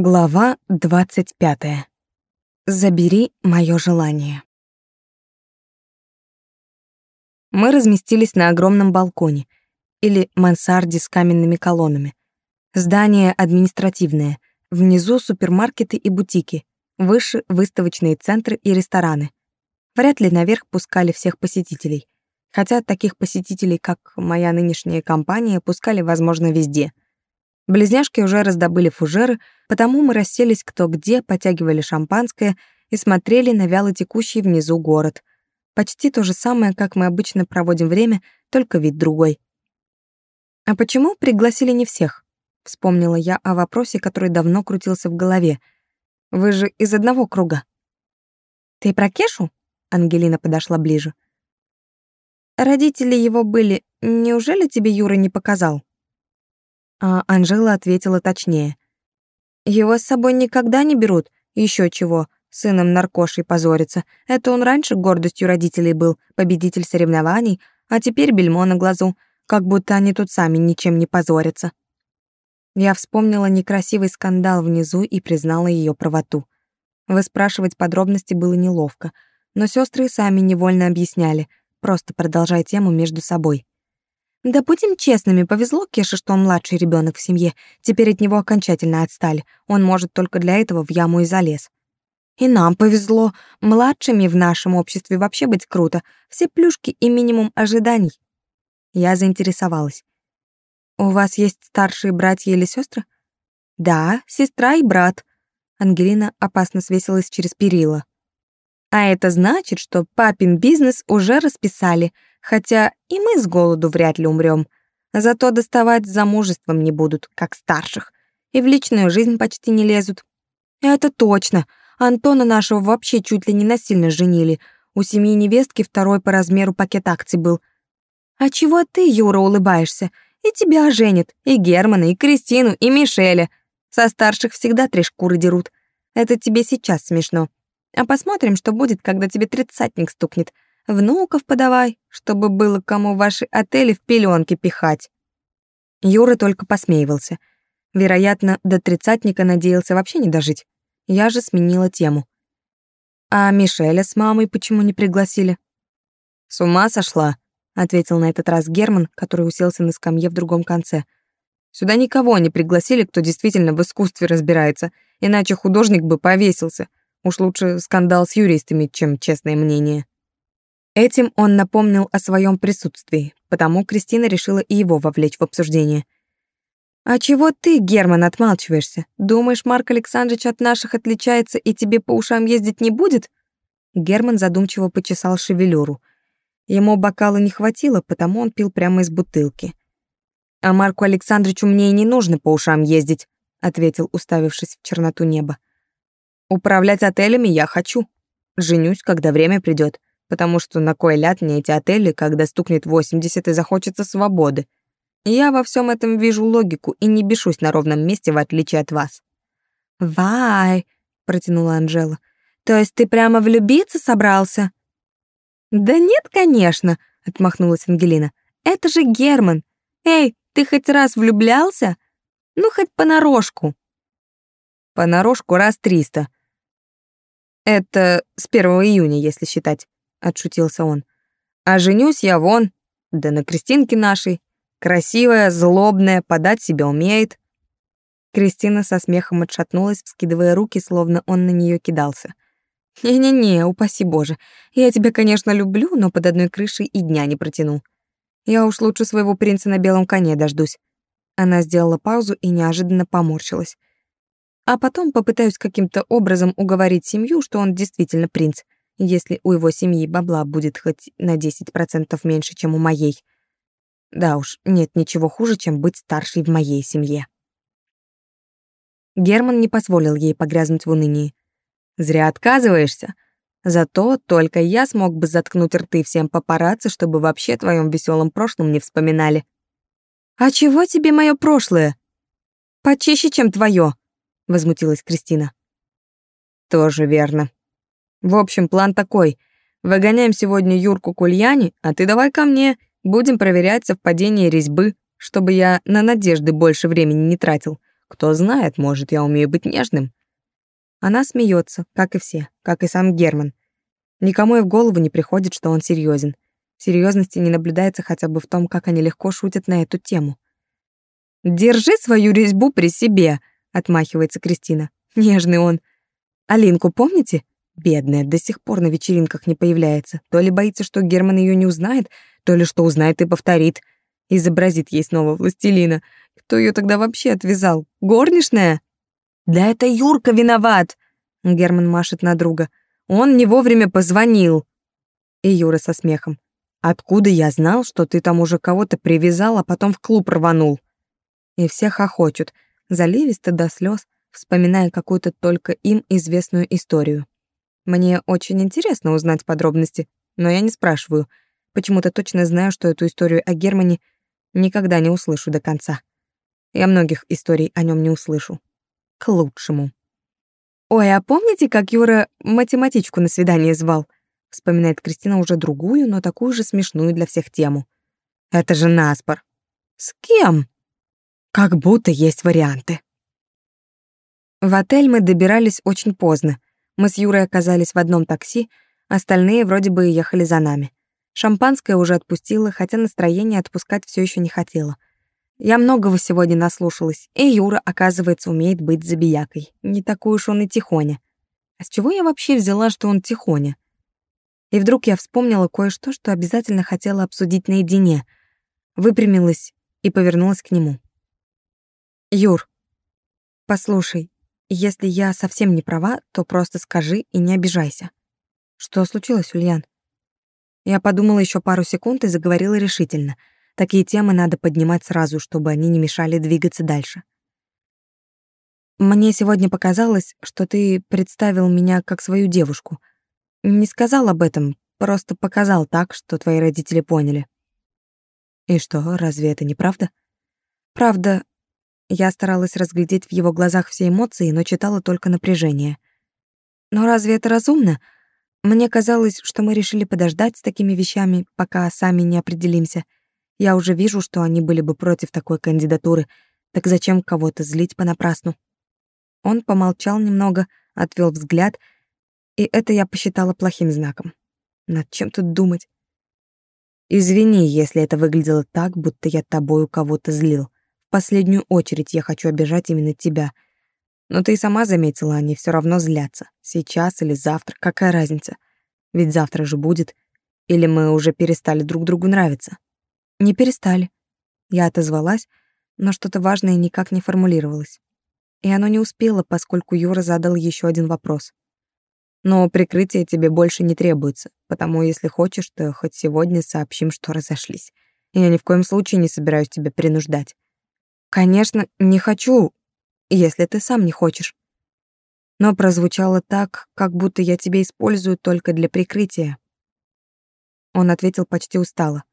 Глава 25. Забери моё желание. Мы разместились на огромном балконе или мансарде с каменными колоннами. Здание административное, внизу супермаркеты и бутики, выше выставочные центры и рестораны. Вряд ли наверх пускали всех посетителей, хотя таких посетителей, как моя нынешняя компания, пускали, возможно, везде — Близняшки уже раздобыли фужеры, потому мы расселись кто где, потягивали шампанское и смотрели на вяло текущий внизу город. Почти то же самое, как мы обычно проводим время, только вид другой. «А почему пригласили не всех?» — вспомнила я о вопросе, который давно крутился в голове. «Вы же из одного круга». «Ты про Кешу?» — Ангелина подошла ближе. «Родители его были. Неужели тебе Юра не показал?» А Анжела ответила точнее. «Его с собой никогда не берут. Еще чего, сыном наркошей позорится. Это он раньше гордостью родителей был, победитель соревнований, а теперь бельмо на глазу, как будто они тут сами ничем не позорятся». Я вспомнила некрасивый скандал внизу и признала ее правоту. Выспрашивать подробности было неловко, но сестры сами невольно объясняли, просто продолжая тему между собой. Да будем честными, повезло Кеше, что он младший ребенок в семье. Теперь от него окончательно отстали. Он может только для этого в яму и залез. И нам повезло. Младшими в нашем обществе вообще быть круто. Все плюшки и минимум ожиданий. Я заинтересовалась. У вас есть старшие братья или сестры? Да, сестра и брат. Ангелина опасно свесилась через перила. А это значит, что папин бизнес уже расписали — Хотя и мы с голоду вряд ли умрем. Зато доставать замужеством не будут, как старших. И в личную жизнь почти не лезут. Это точно. Антона нашего вообще чуть ли не насильно женили. У семьи невестки второй по размеру пакет акций был. А чего ты, Юра, улыбаешься? И тебя женят, и Германа, и Кристину, и Мишеля. Со старших всегда три шкуры дерут. Это тебе сейчас смешно. А посмотрим, что будет, когда тебе тридцатник стукнет — Внуков подавай, чтобы было кому ваши отели в пеленки пихать. Юра только посмеивался. Вероятно, до тридцатника надеялся вообще не дожить. Я же сменила тему. А Мишеля с мамой почему не пригласили? С ума сошла, ответил на этот раз Герман, который уселся на скамье в другом конце. Сюда никого не пригласили, кто действительно в искусстве разбирается, иначе художник бы повесился. Уж лучше скандал с юристами, чем честное мнение. Этим он напомнил о своем присутствии, потому Кристина решила и его вовлечь в обсуждение. «А чего ты, Герман, отмалчиваешься? Думаешь, Марк Александрович от наших отличается и тебе по ушам ездить не будет?» Герман задумчиво почесал шевелюру. Ему бокала не хватило, потому он пил прямо из бутылки. «А Марку Александровичу мне и не нужно по ушам ездить», ответил, уставившись в черноту неба. «Управлять отелями я хочу. Женюсь, когда время придет потому что на кой ляд мне эти отели, когда стукнет 80 и захочется свободы. Я во всем этом вижу логику и не бешусь на ровном месте, в отличие от вас. «Вай!» — протянула Анжела. «То есть ты прямо влюбиться собрался?» «Да нет, конечно!» — отмахнулась Ангелина. «Это же Герман! Эй, ты хоть раз влюблялся? Ну, хоть понарошку!» «Понарошку раз триста. Это с 1 июня, если считать. — отшутился он. «А женюсь я вон, да на Кристинке нашей. Красивая, злобная, подать себя умеет». Кристина со смехом отшатнулась, вскидывая руки, словно он на нее кидался. «Не-не-не, упаси Боже. Я тебя, конечно, люблю, но под одной крышей и дня не протяну. Я уж лучше своего принца на белом коне дождусь». Она сделала паузу и неожиданно поморщилась. А потом попытаюсь каким-то образом уговорить семью, что он действительно принц — если у его семьи бабла будет хоть на 10% меньше, чем у моей. Да уж, нет ничего хуже, чем быть старшей в моей семье. Герман не позволил ей погрязнуть в унынии. «Зря отказываешься. Зато только я смог бы заткнуть рты всем папарацци, чтобы вообще твоем веселом прошлом не вспоминали». «А чего тебе мое прошлое?» «Почище, чем твое», — возмутилась Кристина. «Тоже верно», в общем, план такой. Выгоняем сегодня Юрку к Ульяне, а ты давай ко мне. Будем проверять совпадение резьбы, чтобы я на надежды больше времени не тратил. Кто знает, может, я умею быть нежным. Она смеется, как и все, как и сам Герман. Никому и в голову не приходит, что он серьезен. Серьезности не наблюдается хотя бы в том, как они легко шутят на эту тему. «Держи свою резьбу при себе», — отмахивается Кристина. Нежный он. Алинку помните? Бедная, до сих пор на вечеринках не появляется. То ли боится, что Герман ее не узнает, то ли что узнает и повторит. Изобразит ей снова властелина. Кто ее тогда вообще отвязал? Горничная? Да это Юрка виноват. Герман машет на друга. Он не вовремя позвонил. И Юра со смехом. Откуда я знал, что ты там уже кого-то привязал, а потом в клуб рванул? И все хохочут, заливисто до слез, вспоминая какую-то только им известную историю. Мне очень интересно узнать подробности, но я не спрашиваю. Почему-то точно знаю, что эту историю о Германе никогда не услышу до конца. Я многих историй о нем не услышу. К лучшему. «Ой, а помните, как Юра математичку на свидание звал?» Вспоминает Кристина уже другую, но такую же смешную для всех тему. «Это же наспор». «С кем?» «Как будто есть варианты». В отель мы добирались очень поздно. Мы с Юрой оказались в одном такси, остальные вроде бы ехали за нами. Шампанское уже отпустило, хотя настроение отпускать все еще не хотело. Я многого сегодня наслушалась, и Юра, оказывается, умеет быть забиякой. Не такой уж он и тихоня. А с чего я вообще взяла, что он тихоня? И вдруг я вспомнила кое-что, что обязательно хотела обсудить наедине. Выпрямилась и повернулась к нему. «Юр, послушай, если я совсем не права, то просто скажи и не обижайся. Что случилось, Ульян? Я подумала еще пару секунд и заговорила решительно. Такие темы надо поднимать сразу, чтобы они не мешали двигаться дальше. Мне сегодня показалось, что ты представил меня как свою девушку. Не сказал об этом, просто показал так, что твои родители поняли. И что, разве это не правда? Правда, я старалась разглядеть в его глазах все эмоции, но читала только напряжение. Но разве это разумно? Мне казалось, что мы решили подождать с такими вещами, пока сами не определимся. Я уже вижу, что они были бы против такой кандидатуры. Так зачем кого-то злить понапрасну? Он помолчал немного, отвел взгляд, и это я посчитала плохим знаком. Над чем тут думать? Извини, если это выглядело так, будто я тобою кого-то злил последнюю очередь я хочу обижать именно тебя. Но ты и сама заметила, они все равно злятся. Сейчас или завтра, какая разница? Ведь завтра же будет. Или мы уже перестали друг другу нравиться? Не перестали. Я отозвалась, но что-то важное никак не формулировалось. И оно не успело, поскольку Юра задал еще один вопрос. Но прикрытие тебе больше не требуется, потому если хочешь, то хоть сегодня сообщим, что разошлись. Я ни в коем случае не собираюсь тебя принуждать. Конечно, не хочу, если ты сам не хочешь. Но прозвучало так, как будто я тебя использую только для прикрытия. Он ответил почти устало.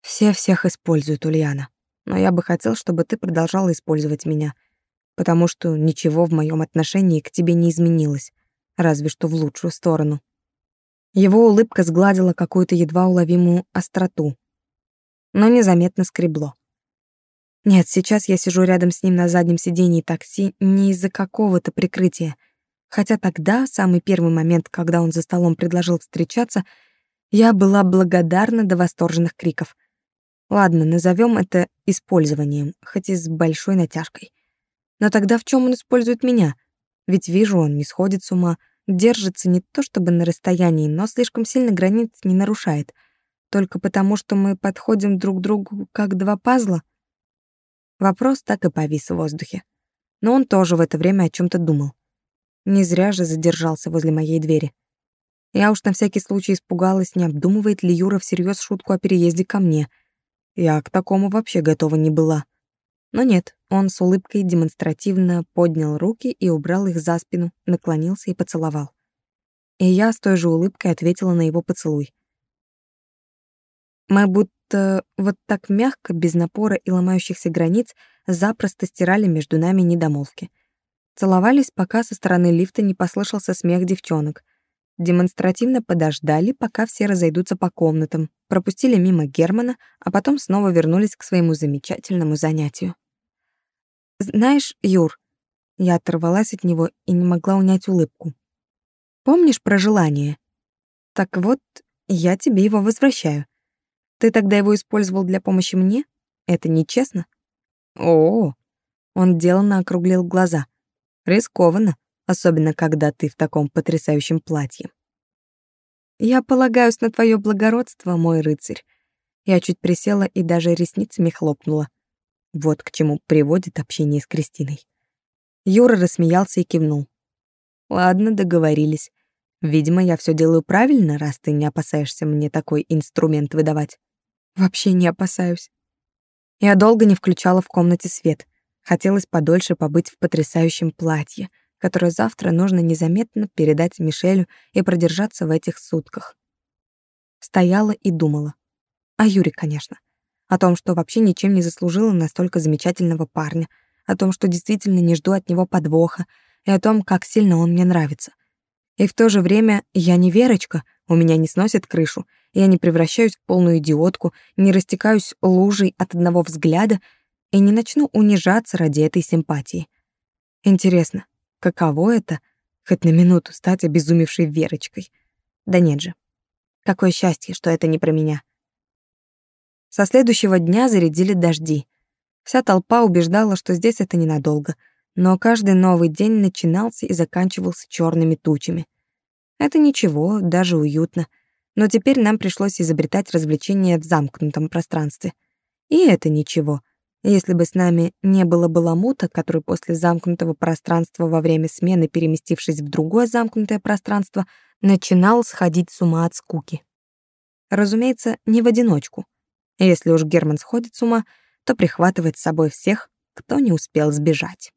Все всех используют, Ульяна. Но я бы хотел, чтобы ты продолжала использовать меня, потому что ничего в моем отношении к тебе не изменилось, разве что в лучшую сторону. Его улыбка сгладила какую-то едва уловимую остроту, но незаметно скребло. Нет, сейчас я сижу рядом с ним на заднем сидении такси не из-за какого-то прикрытия. Хотя тогда, самый первый момент, когда он за столом предложил встречаться, я была благодарна до восторженных криков. Ладно, назовем это использованием, хоть и с большой натяжкой. Но тогда в чем он использует меня? Ведь вижу, он не сходит с ума, держится не то чтобы на расстоянии, но слишком сильно границ не нарушает. Только потому, что мы подходим друг к другу как два пазла — Вопрос так и повис в воздухе. Но он тоже в это время о чем то думал. Не зря же задержался возле моей двери. Я уж на всякий случай испугалась, не обдумывает ли Юра всерьез шутку о переезде ко мне. Я к такому вообще готова не была. Но нет, он с улыбкой демонстративно поднял руки и убрал их за спину, наклонился и поцеловал. И я с той же улыбкой ответила на его поцелуй. Мы будто вот так мягко, без напора и ломающихся границ, запросто стирали между нами недомолвки. Целовались, пока со стороны лифта не послышался смех девчонок. Демонстративно подождали, пока все разойдутся по комнатам, пропустили мимо Германа, а потом снова вернулись к своему замечательному занятию. Знаешь, Юр, я оторвалась от него и не могла унять улыбку. Помнишь про желание? Так вот, я тебе его возвращаю. Ты тогда его использовал для помощи мне? Это нечестно? О, он деланно округлил глаза. Рискованно, особенно когда ты в таком потрясающем платье. Я полагаюсь на твое благородство, мой рыцарь. Я чуть присела и даже ресницами хлопнула. Вот к чему приводит общение с Кристиной. Юра рассмеялся и кивнул. Ладно, договорились. Видимо, я все делаю правильно, раз ты не опасаешься мне такой инструмент выдавать. Вообще не опасаюсь. Я долго не включала в комнате свет. Хотелось подольше побыть в потрясающем платье, которое завтра нужно незаметно передать Мишелю и продержаться в этих сутках. Стояла и думала. О Юре, конечно. О том, что вообще ничем не заслужила настолько замечательного парня, о том, что действительно не жду от него подвоха, и о том, как сильно он мне нравится. И в то же время я не Верочка, у меня не сносит крышу, я не превращаюсь в полную идиотку, не растекаюсь лужей от одного взгляда и не начну унижаться ради этой симпатии. Интересно, каково это хоть на минуту стать обезумевшей Верочкой? Да нет же. Какое счастье, что это не про меня. Со следующего дня зарядили дожди. Вся толпа убеждала, что здесь это ненадолго, но каждый новый день начинался и заканчивался черными тучами. Это ничего, даже уютно — но теперь нам пришлось изобретать развлечения в замкнутом пространстве. И это ничего. Если бы с нами не было баламута, который после замкнутого пространства во время смены, переместившись в другое замкнутое пространство, начинал сходить с ума от скуки. Разумеется, не в одиночку. Если уж Герман сходит с ума, то прихватывает с собой всех, кто не успел сбежать.